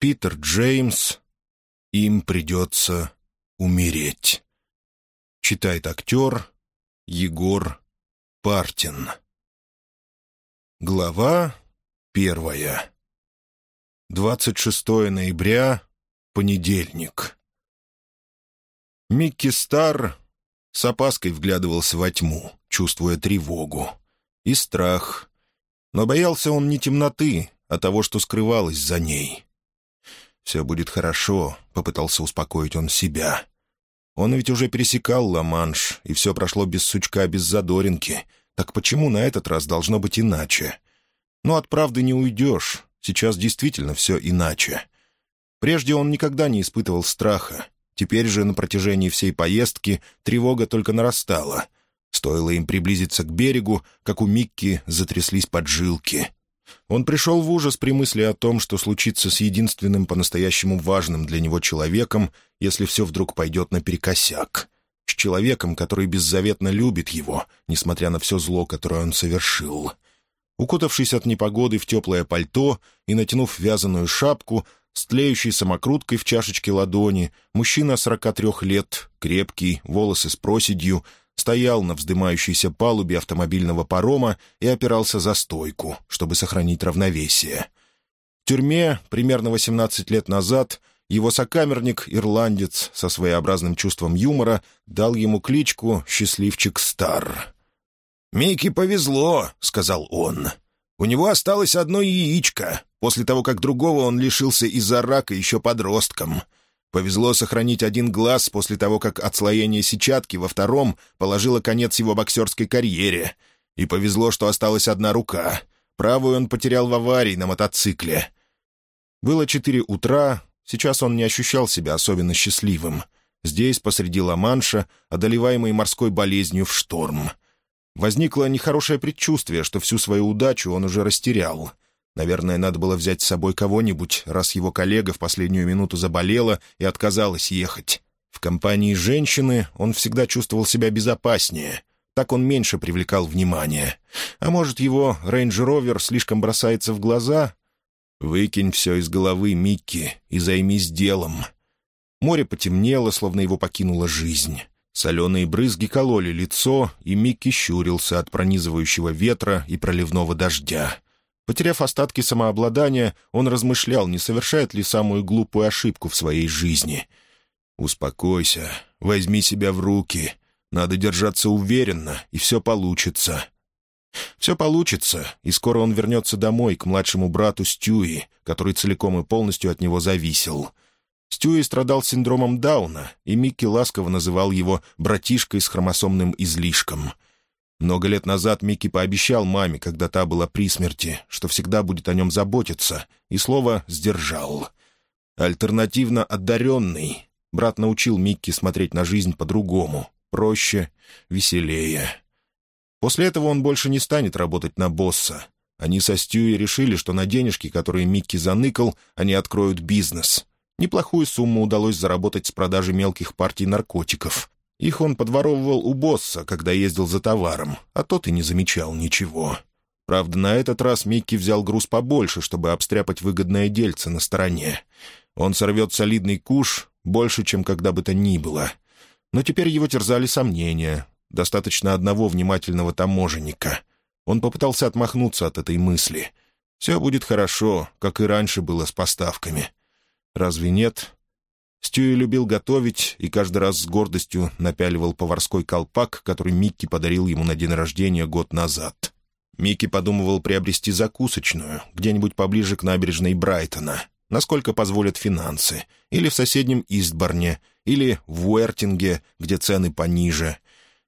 Питер Джеймс, им придется умереть. Читает актер Егор Партин. Глава первая. 26 ноября, понедельник. Микки Стар с опаской вглядывался во тьму, чувствуя тревогу и страх. Но боялся он не темноты, а того, что скрывалось за ней. «Все будет хорошо», — попытался успокоить он себя. Он ведь уже пересекал Ла-Манш, и все прошло без сучка, без задоринки. Так почему на этот раз должно быть иначе? Но от правды не уйдешь. Сейчас действительно все иначе. Прежде он никогда не испытывал страха. Теперь же на протяжении всей поездки тревога только нарастала. Стоило им приблизиться к берегу, как у Микки затряслись поджилки. Он пришел в ужас при мысли о том, что случится с единственным по-настоящему важным для него человеком, если все вдруг пойдет наперекосяк. С человеком, который беззаветно любит его, несмотря на все зло, которое он совершил. Укутавшись от непогоды в теплое пальто и натянув вязаную шапку, с тлеющей самокруткой в чашечке ладони, мужчина 43 лет, крепкий, волосы с проседью, стоял на вздымающейся палубе автомобильного парома и опирался за стойку, чтобы сохранить равновесие. В тюрьме примерно 18 лет назад его сокамерник, ирландец со своеобразным чувством юмора, дал ему кличку «Счастливчик Стар». «Микки повезло», — сказал он. «У него осталось одно яичко, после того, как другого он лишился из-за рака еще подростком». Повезло сохранить один глаз после того, как отслоение сетчатки во втором положило конец его боксерской карьере. И повезло, что осталась одна рука. Правую он потерял в аварии на мотоцикле. Было четыре утра, сейчас он не ощущал себя особенно счастливым. Здесь, посреди Ла-Манша, одолеваемый морской болезнью в шторм. Возникло нехорошее предчувствие, что всю свою удачу он уже растерял — Наверное, надо было взять с собой кого-нибудь, раз его коллега в последнюю минуту заболела и отказалась ехать. В компании женщины он всегда чувствовал себя безопаснее. Так он меньше привлекал внимание. А может, его рейндж-ровер слишком бросается в глаза? Выкинь все из головы, Микки, и займись делом. Море потемнело, словно его покинула жизнь. Соленые брызги кололи лицо, и Микки щурился от пронизывающего ветра и проливного дождя. Потеряв остатки самообладания, он размышлял, не совершает ли самую глупую ошибку в своей жизни. «Успокойся, возьми себя в руки. Надо держаться уверенно, и все получится». Все получится, и скоро он вернется домой к младшему брату Стюи, который целиком и полностью от него зависел. Стюи страдал синдромом Дауна, и Микки ласково называл его «братишкой с хромосомным излишком». Много лет назад Микки пообещал маме, когда та была при смерти, что всегда будет о нем заботиться, и слово сдержал. Альтернативно одаренный. Брат научил Микки смотреть на жизнь по-другому, проще, веселее. После этого он больше не станет работать на босса. Они со Стюи решили, что на денежки, которые Микки заныкал, они откроют бизнес. Неплохую сумму удалось заработать с продажи мелких партий наркотиков. Их он подворовывал у босса, когда ездил за товаром, а тот и не замечал ничего. Правда, на этот раз Микки взял груз побольше, чтобы обстряпать выгодное дельце на стороне. Он сорвет солидный куш больше, чем когда бы то ни было. Но теперь его терзали сомнения. Достаточно одного внимательного таможенника. Он попытался отмахнуться от этой мысли. Все будет хорошо, как и раньше было с поставками. Разве нет? Стюи любил готовить и каждый раз с гордостью напяливал поварской колпак, который Микки подарил ему на день рождения год назад. Микки подумывал приобрести закусочную, где-нибудь поближе к набережной Брайтона, насколько позволят финансы, или в соседнем Истборне, или в Уэртинге, где цены пониже.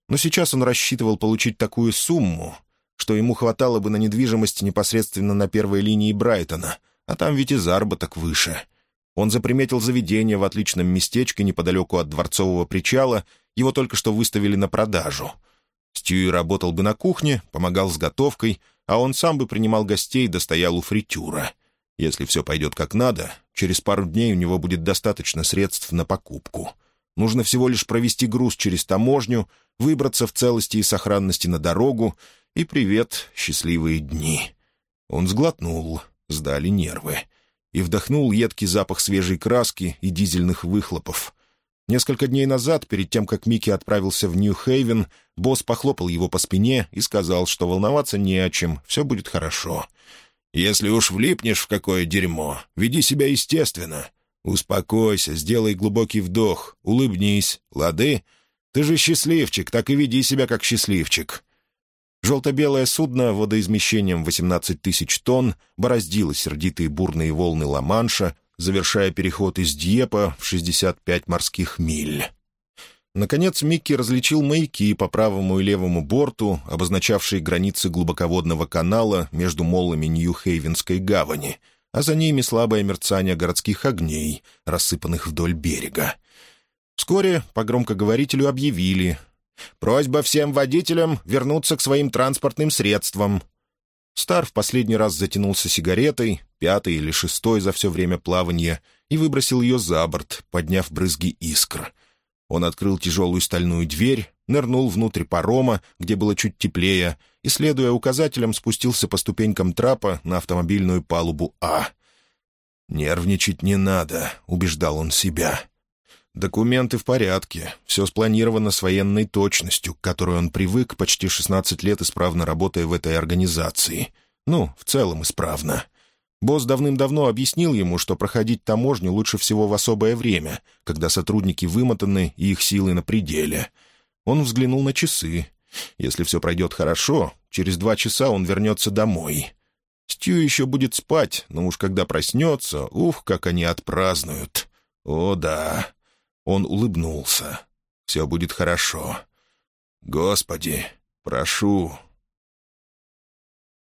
Но сейчас он рассчитывал получить такую сумму, что ему хватало бы на недвижимость непосредственно на первой линии Брайтона, а там ведь и заработок выше — он заприметил заведение в отличном местечке неподалеку от дворцового причала, его только что выставили на продажу. Стюи работал бы на кухне, помогал с готовкой, а он сам бы принимал гостей да стоял у фритюра. Если все пойдет как надо, через пару дней у него будет достаточно средств на покупку. Нужно всего лишь провести груз через таможню, выбраться в целости и сохранности на дорогу, и привет, счастливые дни. Он сглотнул, сдали нервы. И вдохнул едкий запах свежей краски и дизельных выхлопов. Несколько дней назад, перед тем, как Микки отправился в Нью-Хейвен, босс похлопал его по спине и сказал, что волноваться не о чем, все будет хорошо. «Если уж влипнешь в какое дерьмо, веди себя естественно. Успокойся, сделай глубокий вдох, улыбнись, лады? Ты же счастливчик, так и веди себя как счастливчик». Желто-белое судно водоизмещением 18 тысяч тонн бороздило сердитые бурные волны Ла-Манша, завершая переход из Дьепа в 65 морских миль. Наконец Микки различил маяки по правому и левому борту, обозначавшие границы глубоководного канала между моллами Нью-Хейвенской гавани, а за ними слабое мерцание городских огней, рассыпанных вдоль берега. Вскоре по громкоговорителю объявили «Просьба всем водителям вернуться к своим транспортным средствам». Стар в последний раз затянулся сигаретой, пятый или шестой за все время плавания, и выбросил ее за борт, подняв брызги искр. Он открыл тяжелую стальную дверь, нырнул внутрь парома, где было чуть теплее, и, следуя указателям, спустился по ступенькам трапа на автомобильную палубу А. «Нервничать не надо», — убеждал он себя. «Документы в порядке, все спланировано с военной точностью, к которой он привык, почти 16 лет исправно работая в этой организации. Ну, в целом исправно. Босс давным-давно объяснил ему, что проходить таможню лучше всего в особое время, когда сотрудники вымотаны и их силы на пределе. Он взглянул на часы. Если все пройдет хорошо, через два часа он вернется домой. Стью еще будет спать, но уж когда проснется, ух, как они отпразднуют. О, да. Он улыбнулся. Все будет хорошо. Господи, прошу,